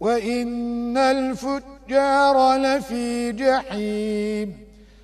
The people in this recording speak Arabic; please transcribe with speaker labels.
Speaker 1: وإن الفجار لفي جحيم